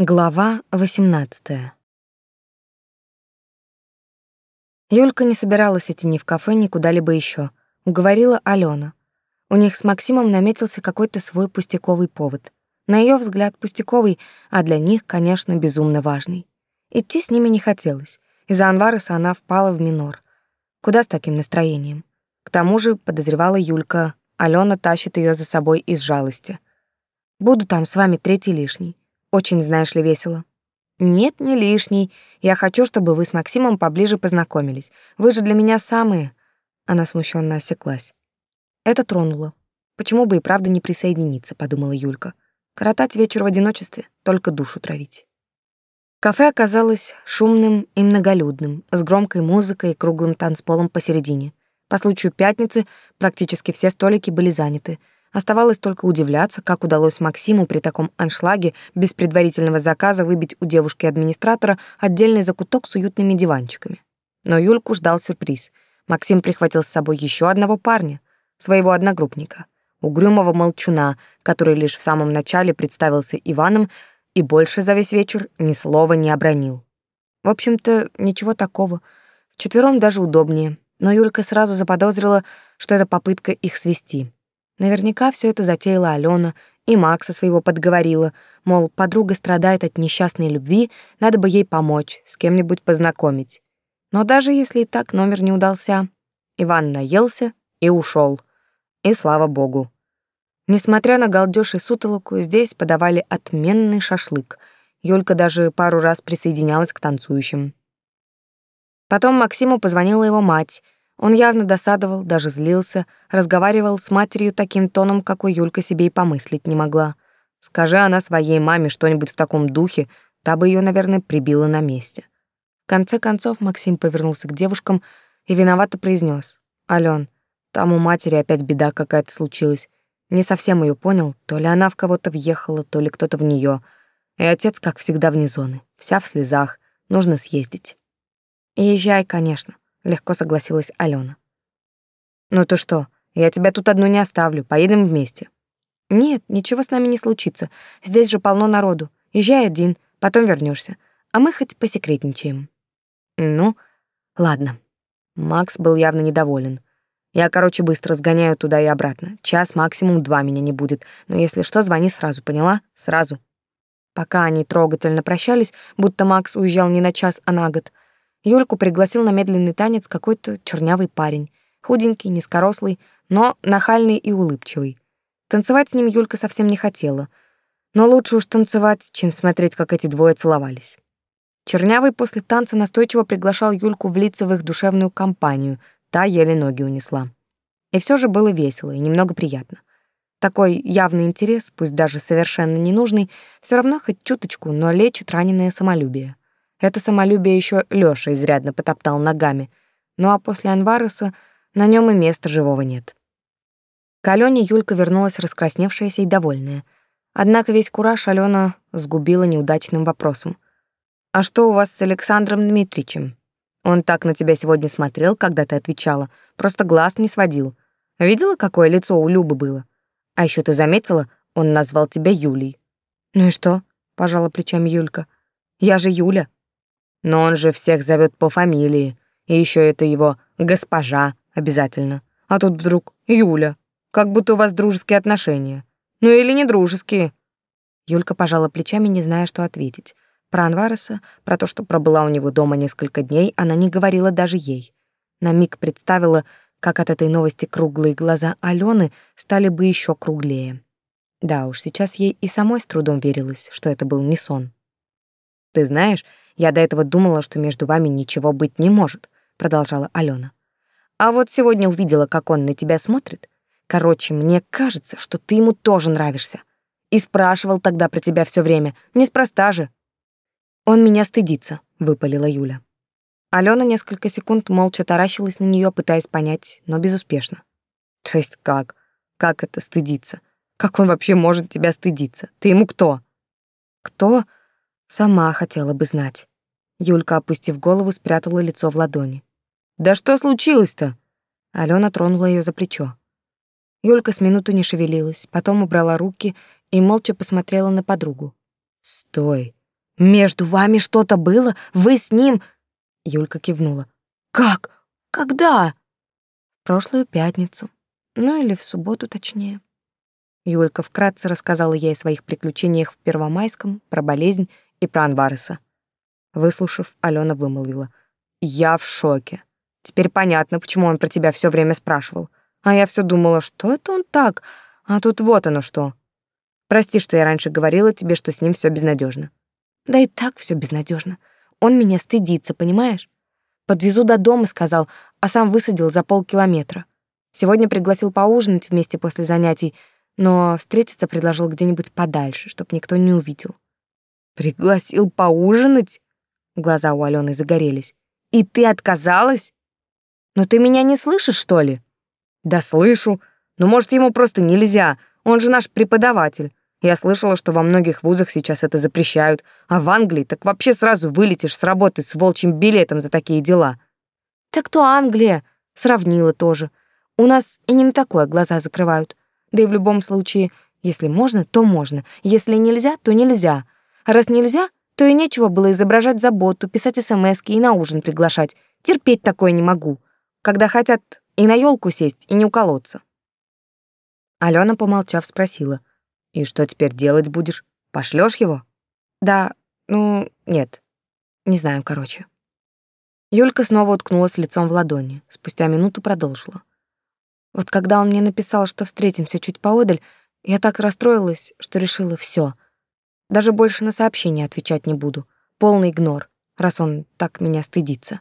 Глава 18. Юлька не собиралась идти ни в кафе, ни куда-либо еще. Уговорила Алена. У них с Максимом наметился какой-то свой пустяковый повод. На ее взгляд пустяковый, а для них, конечно, безумно важный. Идти с ними не хотелось. Из-за Анвареса она впала в минор. Куда с таким настроением? К тому же, подозревала Юлька, Алена тащит ее за собой из жалости. «Буду там с вами третий лишний. Очень, знаешь ли, весело. Нет, не лишний. Я хочу, чтобы вы с Максимом поближе познакомились. Вы же для меня самые. Она смущенно осеклась. Это тронуло. Почему бы и правда не присоединиться, подумала Юлька. Коротать вечер в одиночестве, только душу травить. Кафе оказалось шумным и многолюдным, с громкой музыкой и круглым танцполом посередине. По случаю пятницы практически все столики были заняты — Оставалось только удивляться, как удалось Максиму при таком аншлаге без предварительного заказа выбить у девушки-администратора отдельный закуток с уютными диванчиками. Но Юльку ждал сюрприз. Максим прихватил с собой еще одного парня, своего одногруппника, угрюмого молчуна, который лишь в самом начале представился Иваном и больше за весь вечер ни слова не обронил. В общем-то, ничего такого. Вчетвером даже удобнее, но Юлька сразу заподозрила, что это попытка их свести — Наверняка все это затеяла Алена, и Макса своего подговорила, мол, подруга страдает от несчастной любви, надо бы ей помочь, с кем-нибудь познакомить. Но даже если и так номер не удался, Иван наелся и ушел. И слава богу. Несмотря на галдёж и сутолоку, здесь подавали отменный шашлык. Юлька даже пару раз присоединялась к танцующим. Потом Максиму позвонила его мать — он явно досадовал, даже злился, разговаривал с матерью таким тоном, какой Юлька себе и помыслить не могла. Скажи она своей маме что-нибудь в таком духе, та бы ее, наверное, прибила на месте. В конце концов Максим повернулся к девушкам и виновато произнес: "Алён, там у матери опять беда какая-то случилась. Не совсем ее понял, то ли она в кого-то въехала, то ли кто-то в нее. И отец, как всегда, вне зоны, вся в слезах. Нужно съездить. Езжай, конечно легко согласилась Алена. Ну то что? Я тебя тут одну не оставлю. Поедем вместе. Нет, ничего с нами не случится. Здесь же полно народу. Езжай один, потом вернешься, а мы хоть посекретничаем. Ну, ладно. Макс был явно недоволен. Я, короче, быстро сгоняю туда и обратно. Час, максимум два меня не будет. Но если что, звони сразу, поняла? Сразу. Пока они трогательно прощались, будто Макс уезжал не на час, а на год, Юльку пригласил на медленный танец какой-то чернявый парень, худенький, низкорослый, но нахальный и улыбчивый. Танцевать с ним Юлька совсем не хотела, но лучше уж танцевать, чем смотреть, как эти двое целовались. Чернявый после танца настойчиво приглашал Юльку влиться в их душевную компанию, та еле ноги унесла. И все же было весело и немного приятно. Такой явный интерес, пусть даже совершенно ненужный, все равно хоть чуточку, но лечит раненое самолюбие. Это самолюбие еще Лёша изрядно потоптал ногами. Ну а после Анвареса на нем и места живого нет. К Алёне Юлька вернулась раскрасневшаяся и довольная. Однако весь кураж Алена сгубила неудачным вопросом. «А что у вас с Александром Дмитриевичем? Он так на тебя сегодня смотрел, когда ты отвечала, просто глаз не сводил. Видела, какое лицо у Любы было? А еще ты заметила, он назвал тебя Юлей». «Ну и что?» — пожала плечами Юлька. «Я же Юля». Но он же всех зовет по фамилии, и еще это его госпожа обязательно. А тут вдруг Юля, как будто у вас дружеские отношения. Ну или не дружеские. Юлька пожала плечами, не зная, что ответить. Про Анвареса, про то, что пробыла у него дома несколько дней, она не говорила даже ей. На миг представила, как от этой новости круглые глаза Алены стали бы еще круглее. Да уж, сейчас ей и самой с трудом верилось, что это был не сон. «Ты знаешь, я до этого думала, что между вами ничего быть не может, продолжала Алена. А вот сегодня увидела, как он на тебя смотрит. Короче, мне кажется, что ты ему тоже нравишься. И спрашивал тогда про тебя все время. Неспроста же. Он меня стыдится, выпалила Юля. Алена несколько секунд молча таращилась на нее, пытаясь понять, но безуспешно. То есть как? Как это стыдиться? Как он вообще может тебя стыдиться? Ты ему кто? Кто? Сама хотела бы знать. Юлька, опустив голову, спрятала лицо в ладони. «Да что случилось-то?» Алена тронула ее за плечо. Юлька с минуту не шевелилась, потом убрала руки и молча посмотрела на подругу. «Стой, Между вами что-то было? Вы с ним? Юлька кивнула. Как? Когда? Прошлую пятницу. Ну или в субботу точнее. Юлька вкратце рассказала ей о своих приключениях в Первомайском, про болезнь и про Анвареса. Выслушав, Алена вымолвила. «Я в шоке. Теперь понятно, почему он про тебя все время спрашивал. А я все думала, что это он так, а тут вот оно что. Прости, что я раньше говорила тебе, что с ним все безнадежно. Да и так все безнадежно. Он меня стыдится, понимаешь? Подвезу до дома, сказал, а сам высадил за полкилометра. Сегодня пригласил поужинать вместе после занятий, но встретиться предложил где-нибудь подальше, чтоб никто не увидел. Пригласил поужинать? Глаза у Алены загорелись. И ты отказалась? Но ты меня не слышишь, что ли? Да слышу. Но может, ему просто нельзя. Он же наш преподаватель. Я слышала, что во многих вузах сейчас это запрещают, а в Англии так вообще сразу вылетишь с работы с волчьим билетом за такие дела. Так то Англия, сравнила тоже. У нас и не на такое глаза закрывают. Да и в любом случае, если можно, то можно. Если нельзя, то нельзя. А раз нельзя, то и нечего было изображать заботу, писать смски и на ужин приглашать. Терпеть такое не могу. Когда хотят и на елку сесть, и не уколоться. Алена, помолчав, спросила. «И что теперь делать будешь? Пошлёшь его?» «Да, ну, нет. Не знаю, короче». Юлька снова уткнулась лицом в ладони. Спустя минуту продолжила. Вот когда он мне написал, что встретимся чуть поодаль, я так расстроилась, что решила все. Даже больше на сообщения отвечать не буду. Полный игнор, раз он так меня стыдится.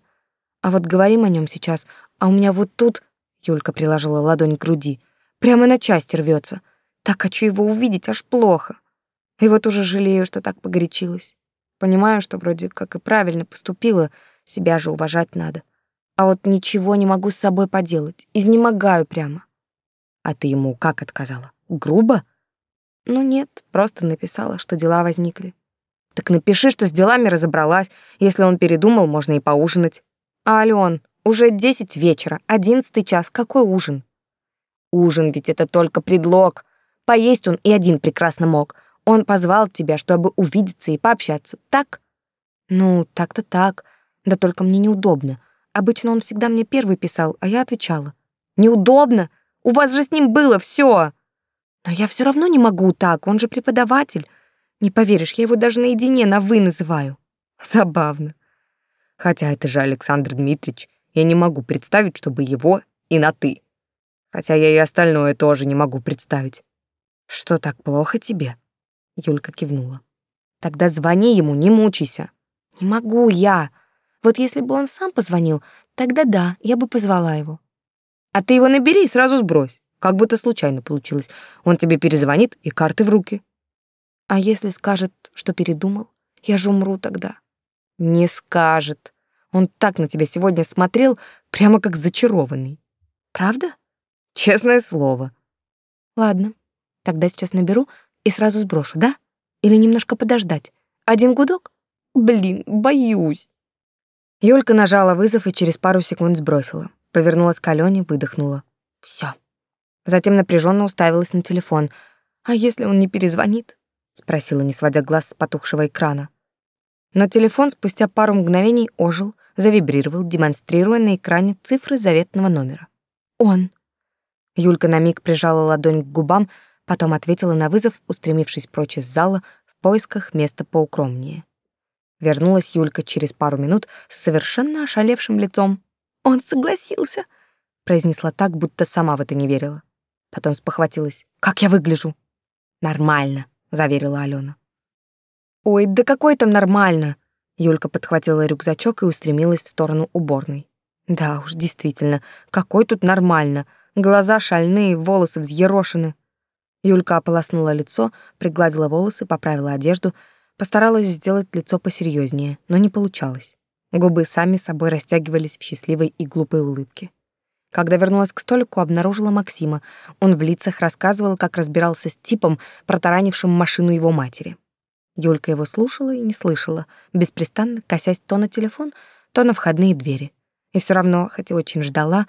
А вот говорим о нем сейчас, а у меня вот тут, Юлька приложила ладонь к груди, прямо на части рвется. Так хочу его увидеть, аж плохо. И вот уже жалею, что так погорячилась. Понимаю, что вроде как и правильно поступила, себя же уважать надо. А вот ничего не могу с собой поделать, изнемогаю прямо. А ты ему как отказала? Грубо? Ну нет, просто написала, что дела возникли. Так напиши, что с делами разобралась. Если он передумал, можно и поужинать. А Алён, уже десять вечера, одиннадцатый час, какой ужин? Ужин ведь это только предлог. Поесть он и один прекрасно мог. Он позвал тебя, чтобы увидеться и пообщаться, так? Ну, так-то так. Да только мне неудобно. Обычно он всегда мне первый писал, а я отвечала. «Неудобно! У вас же с ним было все. «Но я все равно не могу так, он же преподаватель. Не поверишь, я его даже наедине на «вы» называю». Забавно. Хотя это же Александр Дмитриевич. Я не могу представить, чтобы его и на «ты». Хотя я и остальное тоже не могу представить. Что так плохо тебе? Юлька кивнула. Тогда звони ему, не мучайся. Не могу я. Вот если бы он сам позвонил, тогда да, я бы позвала его. А ты его набери и сразу сбрось. Как будто случайно получилось. Он тебе перезвонит и карты в руки. А если скажет, что передумал? Я же умру тогда. Не скажет. Он так на тебя сегодня смотрел, прямо как зачарованный. Правда? Честное слово. Ладно, тогда сейчас наберу и сразу сброшу, да? Или немножко подождать? Один гудок? Блин, боюсь. Юлька нажала вызов и через пару секунд сбросила. Повернулась к Алёне, выдохнула. Всё. Затем напряженно уставилась на телефон. «А если он не перезвонит?» — спросила, не сводя глаз с потухшего экрана. Но телефон спустя пару мгновений ожил, завибрировал, демонстрируя на экране цифры заветного номера. «Он!» Юлька на миг прижала ладонь к губам, потом ответила на вызов, устремившись прочь из зала в поисках места поукромнее. Вернулась Юлька через пару минут с совершенно ошалевшим лицом. «Он согласился!» — произнесла так, будто сама в это не верила. Потом спохватилась. «Как я выгляжу?» «Нормально», — заверила Алена. «Ой, да какой там нормально?» Юлька подхватила рюкзачок и устремилась в сторону уборной. «Да уж, действительно, какой тут нормально. Глаза шальные, волосы взъерошены». Юлька ополоснула лицо, пригладила волосы, поправила одежду, Постаралась сделать лицо посерьезнее, но не получалось. Губы сами собой растягивались в счастливой и глупой улыбке. Когда вернулась к столику, обнаружила Максима. Он в лицах рассказывал, как разбирался с типом, протаранившим машину его матери. Юлька его слушала и не слышала, беспрестанно косясь то на телефон, то на входные двери. И все равно, хотя очень ждала,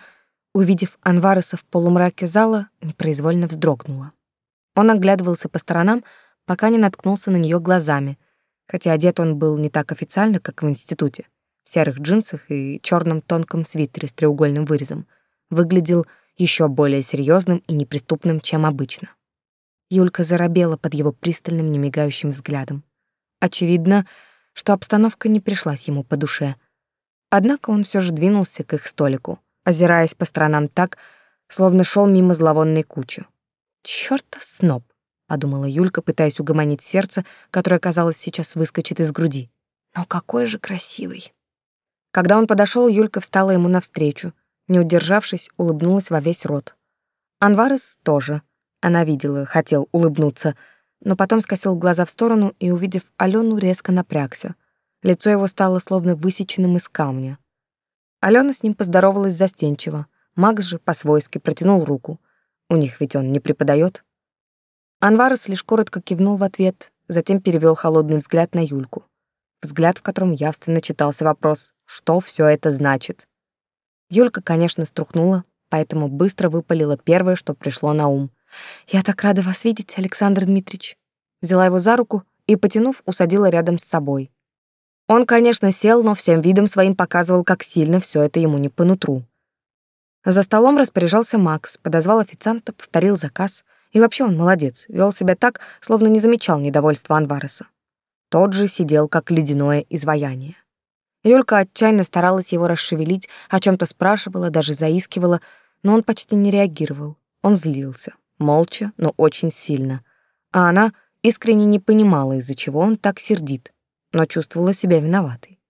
увидев Анвареса в полумраке зала, непроизвольно вздрогнула. Он оглядывался по сторонам, пока не наткнулся на нее глазами. хотя одет он был не так официально, как в институте, в серых джинсах и черном тонком свитере с треугольным вырезом, выглядел еще более серьезным и неприступным, чем обычно. Юлька заробела под его пристальным, немигающим взглядом. Очевидно, что обстановка не пришлась ему по душе. Однако он все же двинулся к их столику, озираясь по сторонам так, словно шел мимо зловонной кучи. «Чёртов сноб!» — подумала Юлька, пытаясь угомонить сердце, которое, казалось, сейчас выскочит из груди. «Но какой же красивый!» Когда он подошел, Юлька встала ему навстречу, не удержавшись, улыбнулась во весь рот. Анварес тоже. Она видела, хотел улыбнуться, но потом скосил глаза в сторону и, увидев Алену, резко напрягся. Лицо его стало словно высеченным из камня. Алена с ним поздоровалась застенчиво. Макс же по-свойски протянул руку. У них ведь он не преподает. Анварес лишь коротко кивнул в ответ, затем перевел холодный взгляд на Юльку. Взгляд, в котором явственно читался вопрос, что все это значит. Юлька, конечно, струхнула, поэтому быстро выпалила первое, что пришло на ум. «Я так рада вас видеть, Александр Дмитриевич». Взяла его за руку и, потянув, усадила рядом с собой. Он, конечно, сел, но всем видом своим показывал, как сильно все это ему не по нутру. За столом распоряжался Макс, подозвал официанта, повторил заказ. И вообще он молодец, вел себя так, словно не замечал недовольства Анвареса. Тот же сидел, как ледяное изваяние. Юлька отчаянно старалась его расшевелить, о чем то спрашивала, даже заискивала, но он почти не реагировал. Он злился, молча, но очень сильно. А она искренне не понимала, из-за чего он так сердит, но чувствовала себя виноватой.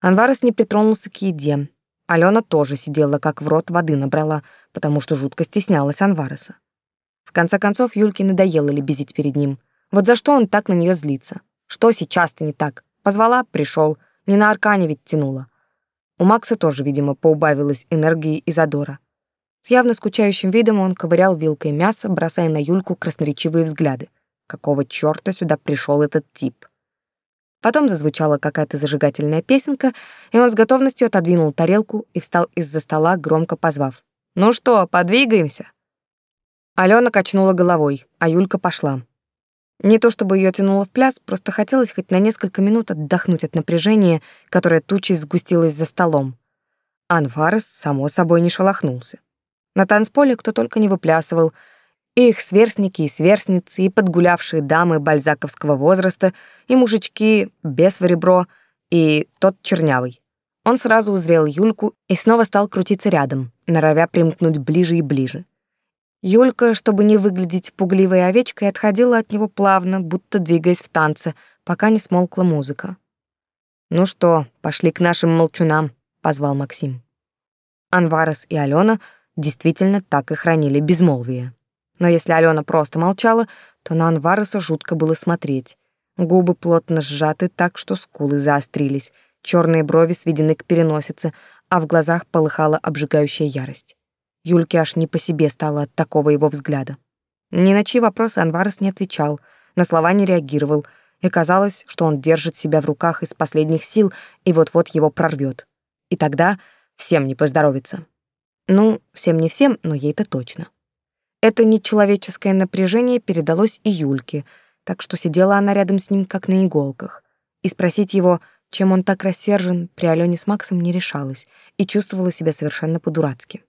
Анварес не притронулся к еде. Алена тоже сидела, как в рот воды набрала, потому что жутко стеснялась Анвареса. В конце концов, Юльке надоело лебезить перед ним. Вот за что он так на нее злится? Что сейчас-то не так? Позвала, пришел. Не на аркане ведь тянуло. У Макса тоже, видимо, поубавилось энергии и задора. С явно скучающим видом он ковырял вилкой мясо, бросая на Юльку красноречивые взгляды. Какого чёрта сюда пришел этот тип? Потом зазвучала какая-то зажигательная песенка, и он с готовностью отодвинул тарелку и встал из-за стола, громко позвав. «Ну что, подвигаемся?» Алена качнула головой, а Юлька пошла. Не то чтобы ее тянуло в пляс, просто хотелось хоть на несколько минут отдохнуть от напряжения, которое тучей сгустилось за столом. Анварес, само собой, не шелохнулся. На танцполе кто только не выплясывал, и их сверстники и сверстницы, и подгулявшие дамы бальзаковского возраста, и мужички без в и тот чернявый. Он сразу узрел Юльку и снова стал крутиться рядом, норовя примкнуть ближе и ближе. Юлька, чтобы не выглядеть пугливой овечкой, отходила от него плавно, будто двигаясь в танце, пока не смолкла музыка. «Ну что, пошли к нашим молчунам», — позвал Максим. Анварес и Алена действительно так и хранили безмолвие. Но если Алена просто молчала, то на Анвареса жутко было смотреть. Губы плотно сжаты так, что скулы заострились, черные брови сведены к переносице, а в глазах полыхала обжигающая ярость. Юльке аж не по себе стало от такого его взгляда. Ни на чьи вопросы Анварес не отвечал, на слова не реагировал, и казалось, что он держит себя в руках из последних сил и вот-вот его прорвет. И тогда всем не поздоровится. Ну, всем не всем, но ей-то точно. Это нечеловеческое напряжение передалось и Юльке, так что сидела она рядом с ним как на иголках. И спросить его, чем он так рассержен, при Алёне с Максом не решалась и чувствовала себя совершенно по-дурацки.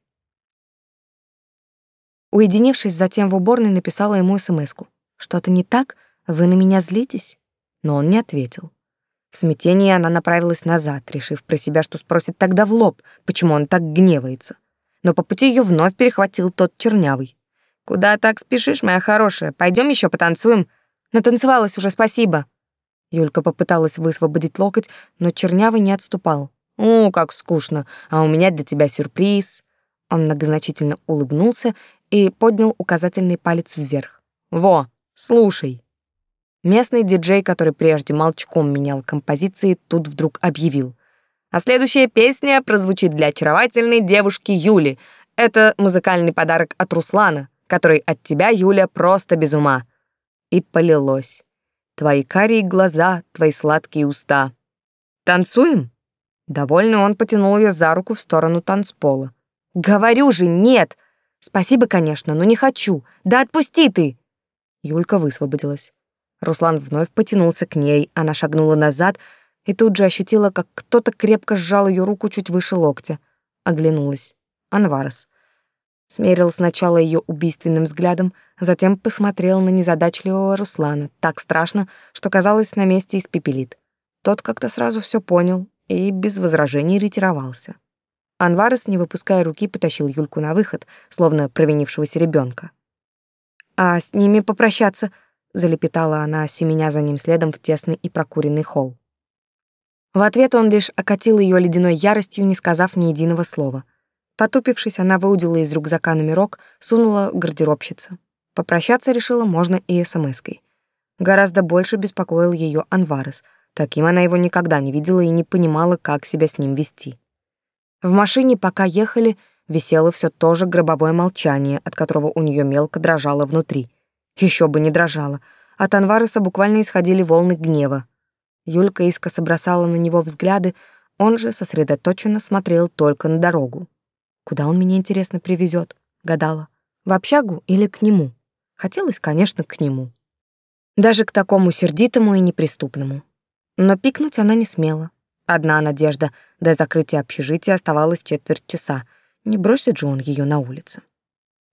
Уединившись затем в уборной, написала ему смс-ку. «Что-то не так? Вы на меня злитесь?» Но он не ответил. В смятении она направилась назад, решив про себя, что спросит тогда в лоб, почему он так гневается. Но по пути ее вновь перехватил тот чернявый. «Куда так спешишь, моя хорошая? Пойдем еще потанцуем?» «Натанцевалась уже, спасибо». Юлька попыталась высвободить локоть, но чернявый не отступал. «О, как скучно, а у меня для тебя сюрприз». Он многозначительно улыбнулся и поднял указательный палец вверх. «Во, слушай». Местный диджей, который прежде молчком менял композиции, тут вдруг объявил. А следующая песня прозвучит для очаровательной девушки Юли. Это музыкальный подарок от Руслана, который от тебя, Юля, просто без ума. И полилось. Твои карие глаза, твои сладкие уста. Танцуем? Довольный он потянул ее за руку в сторону танцпола. Говорю же, нет. Спасибо, конечно, но не хочу. Да отпусти ты. Юлька высвободилась. Руслан вновь потянулся к ней, она шагнула назад и тут же ощутила, как кто-то крепко сжал ее руку чуть выше локтя. Оглянулась. Анварес. Смерил сначала ее убийственным взглядом, затем посмотрел на незадачливого Руслана так страшно, что казалось, на месте испепелит. Тот как-то сразу все понял и без возражений ретировался. Анварес, не выпуская руки, потащил Юльку на выход, словно провинившегося ребенка. «А с ними попрощаться?» — залепетала она, семеня за ним следом в тесный и прокуренный холл. В ответ он лишь окатил ее ледяной яростью, не сказав ни единого слова. Потупившись, она выудила из рюкзака номерок, сунула гардеробщице. Попрощаться решила можно и смс-кой. Гораздо больше беспокоил ее Анварес. Таким она его никогда не видела и не понимала, как себя с ним вести. В машине, пока ехали, висело все то же гробовое молчание, от которого у нее мелко дрожало внутри. Еще бы не дрожало. От Анвареса буквально исходили волны гнева. Юлька искоса бросала на него взгляды, он же сосредоточенно смотрел только на дорогу. Куда он меня, интересно, привезет? гадала. В общагу или к нему? Хотелось, конечно, к нему. Даже к такому сердитому и неприступному. Но пикнуть она не смела. Одна надежда — до закрытия общежития оставалось четверть часа. Не бросит же он ее на улице.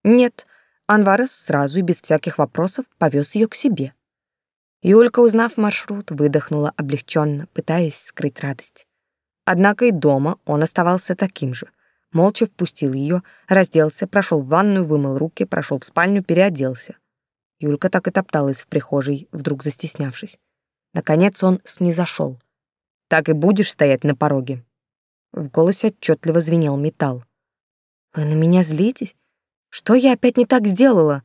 Нет, Анварес сразу и без всяких вопросов повез ее к себе. Юлька, узнав маршрут, выдохнула облегченно, пытаясь скрыть радость. Однако и дома он оставался таким же. Молча впустил ее, разделся, прошел в ванную, вымыл руки, прошел в спальню, переоделся. Юлька так и топталась в прихожей, вдруг застеснявшись. Наконец он снизошел. «Так и будешь стоять на пороге?» В голосе отчетливо звенел металл. «Вы на меня злитесь? Что я опять не так сделала?»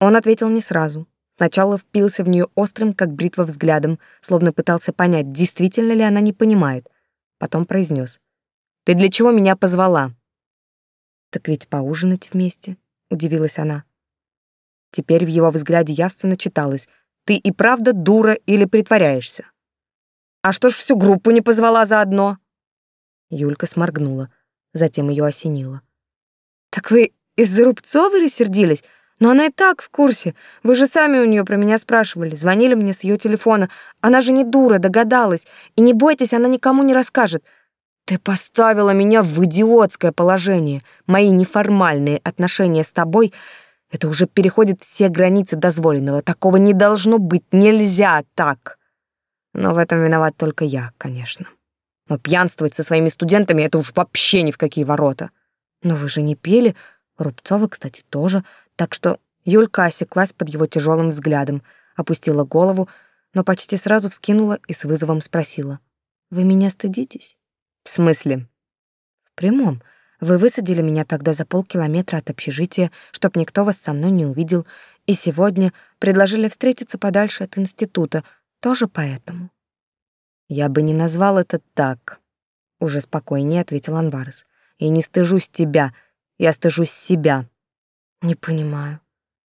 Он ответил не сразу, Сначала впился в нее острым, как бритва, взглядом, словно пытался понять, действительно ли она не понимает. Потом произнес: «Ты для чего меня позвала?» «Так ведь поужинать вместе», — удивилась она. Теперь в его взгляде явственно читалось «Ты и правда дура или притворяешься?» «А что ж всю группу не позвала заодно?» Юлька сморгнула, затем ее осенило. «Так вы из-за Рубцовой рассердились? Но она и так в курсе. Вы же сами у нее про меня спрашивали, звонили мне с ее телефона. Она же не дура, догадалась. И не бойтесь, она никому не расскажет. Ты поставила меня в идиотское положение. Мои неформальные отношения с тобой — это уже переходит все границы дозволенного. Такого не должно быть, нельзя так. Но в этом виноват только я, конечно. Но пьянствовать со своими студентами — это уж вообще ни в какие ворота. Но вы же не пели, Рубцова, кстати, тоже, так что Юлька осеклась под его тяжелым взглядом, опустила голову, но почти сразу вскинула и с вызовом спросила. «Вы меня стыдитесь?» «В смысле?» «В прямом. Вы высадили меня тогда за полкилометра от общежития, чтоб никто вас со мной не увидел, и сегодня предложили встретиться подальше от института, тоже поэтому». «Я бы не назвал это так», — уже спокойнее ответил Анварес. «И не стыжусь тебя, я стыжусь себя». Не понимаю.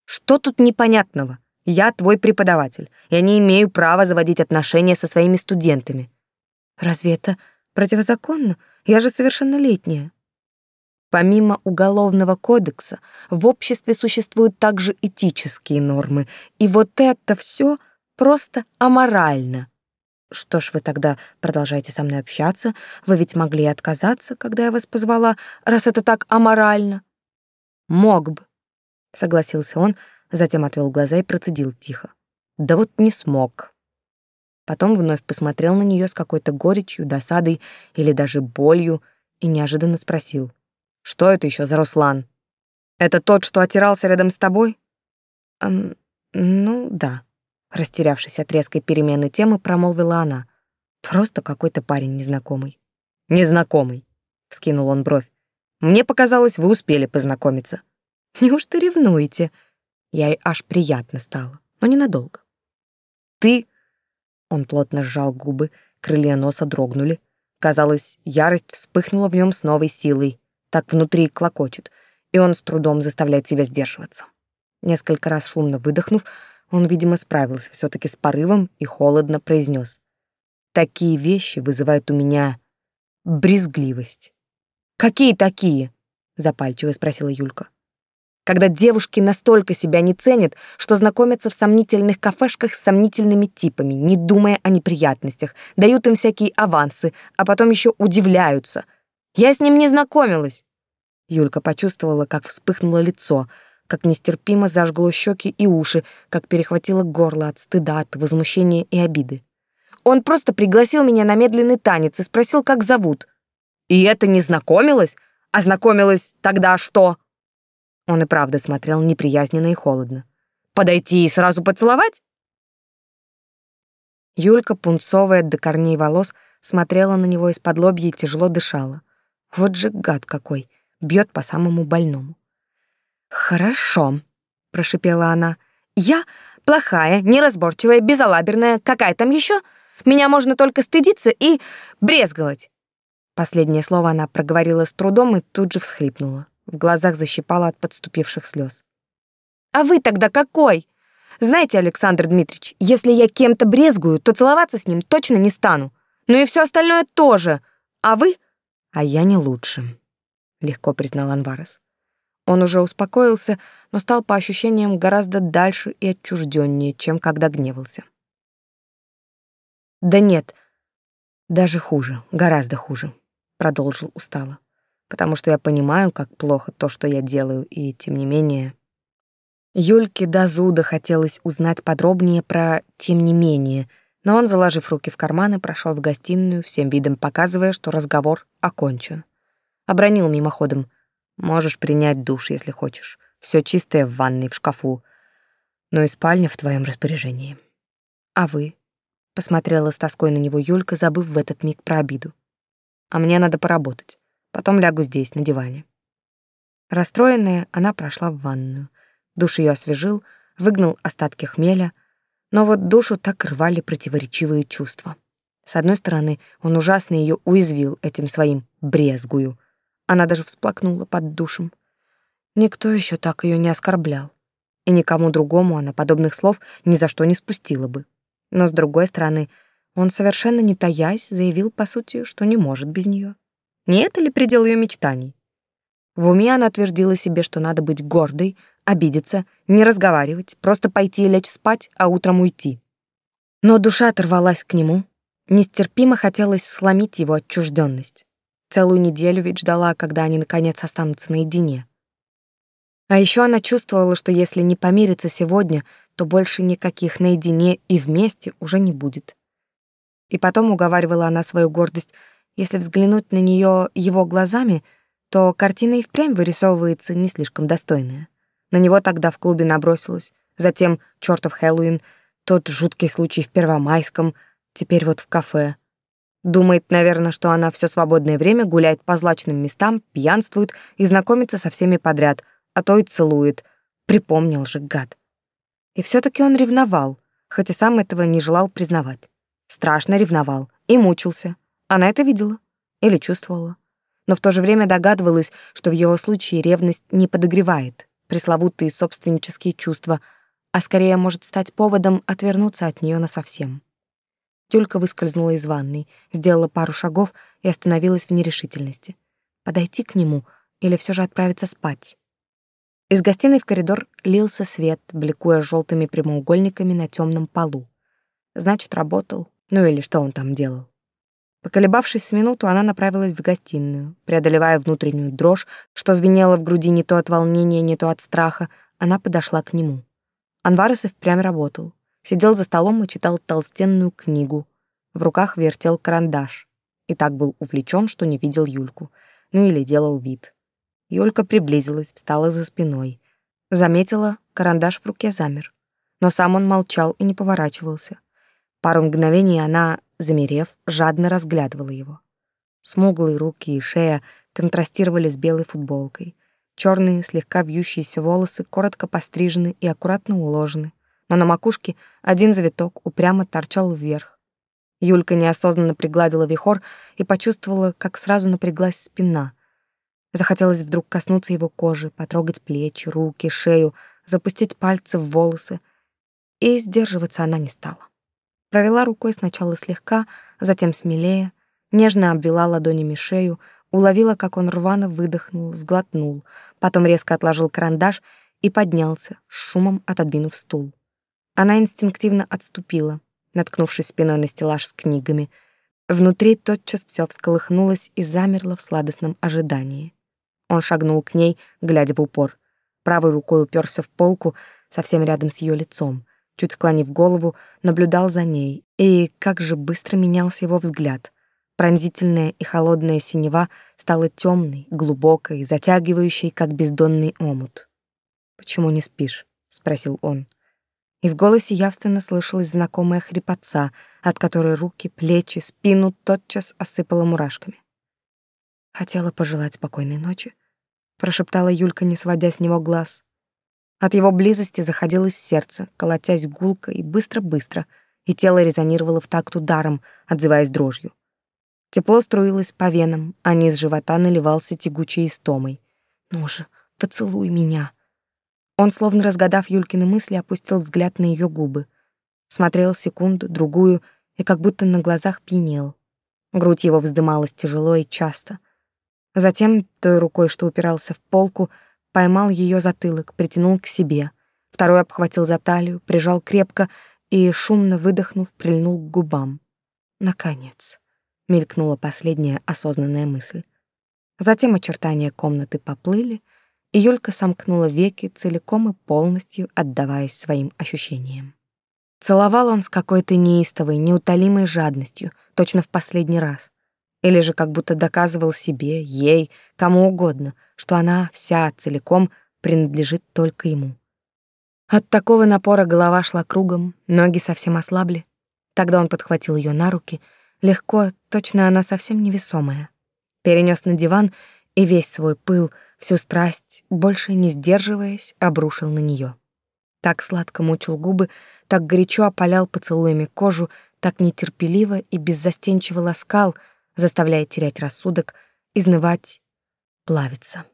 Что тут непонятного? Я твой преподаватель. Я не имею права заводить отношения со своими студентами. Разве это противозаконно? Я же совершеннолетняя. Помимо уголовного кодекса, в обществе существуют также этические нормы, и вот это все просто аморально. Что ж вы тогда продолжаете со мной общаться? Вы ведь могли отказаться, когда я вас позвала, раз это так аморально. Мог бы, согласился он, затем отвел глаза и процедил тихо. Да вот не смог. Потом вновь посмотрел на нее с какой-то горечью, досадой или даже болью и неожиданно спросил: "Что это еще за Руслан? Это тот, что отирался рядом с тобой?" Эм, ну, да. Растерявшись от резкой перемены темы, промолвила она. Просто какой-то парень незнакомый. Незнакомый, вскинул он бровь. Мне показалось, вы успели познакомиться. Неужто ревнуете? Я ей аж приятно стало, но ненадолго. Ты... Он плотно сжал губы, крылья носа дрогнули. Казалось, ярость вспыхнула в нем с новой силой. Так внутри клокочет, и он с трудом заставляет себя сдерживаться. Несколько раз шумно выдохнув, он, видимо, справился все таки с порывом и холодно произнес: «Такие вещи вызывают у меня брезгливость». «Какие такие?» — запальчиво спросила Юлька. когда девушки настолько себя не ценят, что знакомятся в сомнительных кафешках с сомнительными типами, не думая о неприятностях, дают им всякие авансы, а потом еще удивляются. Я с ним не знакомилась. Юлька почувствовала, как вспыхнуло лицо, как нестерпимо зажгло щеки и уши, как перехватило горло от стыда, от возмущения и обиды. Он просто пригласил меня на медленный танец и спросил, как зовут. И это не знакомилась? А знакомилась тогда что? Он и правда смотрел неприязненно и холодно. Подойти и сразу поцеловать? Юлька, пунцовая до корней волос, смотрела на него из-под лобья и тяжело дышала. Вот же гад какой, бьет по самому больному. «Хорошо», — прошипела она. «Я плохая, неразборчивая, безалаберная, какая там еще? Меня можно только стыдиться и брезговать». Последнее слово она проговорила с трудом и тут же всхлипнула. В глазах защипало от подступивших слез. «А вы тогда какой? Знаете, Александр Дмитриевич, если я кем-то брезгую, то целоваться с ним точно не стану. Ну и все остальное тоже. А вы? А я не лучше», — легко признал Анварес. Он уже успокоился, но стал по ощущениям гораздо дальше и отчужденнее, чем когда гневался. «Да нет, даже хуже, гораздо хуже», — продолжил устало потому что я понимаю, как плохо то, что я делаю, и тем не менее... Юльке до зуда хотелось узнать подробнее про «тем не менее», но он, заложив руки в карманы, прошел в гостиную, всем видом показывая, что разговор окончен. Обронил мимоходом. «Можешь принять душ, если хочешь. Все чистое в ванной, в шкафу. Но и спальня в твоем распоряжении». «А вы?» — посмотрела с тоской на него Юлька, забыв в этот миг про обиду. «А мне надо поработать. Потом лягу здесь, на диване. Расстроенная, она прошла в ванную. Душ ее освежил, выгнал остатки хмеля, но вот душу так рвали противоречивые чувства. С одной стороны, он ужасно ее уязвил этим своим брезгую. Она даже всплакнула под душем. Никто еще так ее не оскорблял. И никому другому она подобных слов ни за что не спустила бы. Но с другой стороны, он совершенно не таясь заявил, по сути, что не может без нее. Не это ли предел ее мечтаний? В уме она твердила себе, что надо быть гордой, обидеться, не разговаривать, просто пойти и лечь спать, а утром уйти. Но душа оторвалась к нему. Нестерпимо хотелось сломить его отчужденность. Целую неделю ведь ждала, когда они наконец останутся наедине. А еще она чувствовала, что если не помириться сегодня, то больше никаких наедине и вместе уже не будет. И потом уговаривала она свою гордость — если взглянуть на нее его глазами, то картина и впрямь вырисовывается не слишком достойная. На него тогда в клубе набросилась, затем чертов Хэллоуин, тот жуткий случай в Первомайском, теперь вот в кафе. Думает, наверное, что она все свободное время гуляет по злачным местам, пьянствует и знакомится со всеми подряд, а то и целует. Припомнил же гад. И все таки он ревновал, хоть и сам этого не желал признавать. Страшно ревновал и мучился. Она это видела или чувствовала, но в то же время догадывалась, что в его случае ревность не подогревает пресловутые собственнические чувства, а скорее может стать поводом отвернуться от нее насовсем. Юлька выскользнула из ванной, сделала пару шагов и остановилась в нерешительности. Подойти к нему или все же отправиться спать? Из гостиной в коридор лился свет, бликуя желтыми прямоугольниками на темном полу. Значит, работал, ну или что он там делал. Поколебавшись с минуту, она направилась в гостиную. Преодолевая внутреннюю дрожь, что звенела в груди не то от волнения, не то от страха, она подошла к нему. Анварес и впрямь работал. Сидел за столом и читал толстенную книгу. В руках вертел карандаш. И так был увлечен, что не видел Юльку. Ну или делал вид. Юлька приблизилась, встала за спиной. Заметила, карандаш в руке замер. Но сам он молчал и не поворачивался. Пару мгновений она замерев, жадно разглядывала его. Смуглые руки и шея контрастировали с белой футболкой. Черные, слегка вьющиеся волосы коротко пострижены и аккуратно уложены, но на макушке один завиток упрямо торчал вверх. Юлька неосознанно пригладила вихор и почувствовала, как сразу напряглась спина. Захотелось вдруг коснуться его кожи, потрогать плечи, руки, шею, запустить пальцы в волосы. И сдерживаться она не стала. Провела рукой сначала слегка, затем смелее, нежно обвела ладонями шею, уловила, как он рвано выдохнул, сглотнул, потом резко отложил карандаш и поднялся, с шумом отодвинув стул. Она инстинктивно отступила, наткнувшись спиной на стеллаж с книгами. Внутри тотчас все всколыхнулось и замерло в сладостном ожидании. Он шагнул к ней, глядя в упор. Правой рукой уперся в полку, совсем рядом с ее лицом. Чуть склонив голову, наблюдал за ней, и как же быстро менялся его взгляд. Пронзительная и холодная синева стала темной, глубокой, затягивающей, как бездонный омут. «Почему не спишь?» — спросил он. И в голосе явственно слышалась знакомая хрипотца, от которой руки, плечи, спину тотчас осыпала мурашками. «Хотела пожелать спокойной ночи», — прошептала Юлька, не сводя с него глаз. От его близости заходилось сердце, колотясь гулко и быстро-быстро, и тело резонировало в такт ударом, отзываясь дрожью. Тепло струилось по венам, а низ живота наливался тягучей истомой. «Ну же, поцелуй меня!» Он, словно разгадав Юлькины мысли, опустил взгляд на ее губы. Смотрел секунду, другую, и как будто на глазах пьянел. Грудь его вздымалась тяжело и часто. Затем, той рукой, что упирался в полку, поймал ее затылок, притянул к себе. Второй обхватил за талию, прижал крепко и, шумно выдохнув, прильнул к губам. Наконец мелькнула последняя осознанная мысль. Затем очертания комнаты поплыли, и Юлька сомкнула веки, целиком и полностью отдаваясь своим ощущениям. Целовал он с какой-то неистовой, неутолимой жадностью, точно в последний раз. Или же как будто доказывал себе, ей, кому угодно, что она вся целиком принадлежит только ему. От такого напора голова шла кругом, ноги совсем ослабли. Тогда он подхватил ее на руки — Легко, точно она совсем невесомая. Перенес на диван и весь свой пыл, всю страсть, больше не сдерживаясь, обрушил на нее. Так сладко мучил губы, так горячо опалял поцелуями кожу, так нетерпеливо и беззастенчиво ласкал, заставляя терять рассудок, изнывать, плавиться.